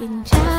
in China.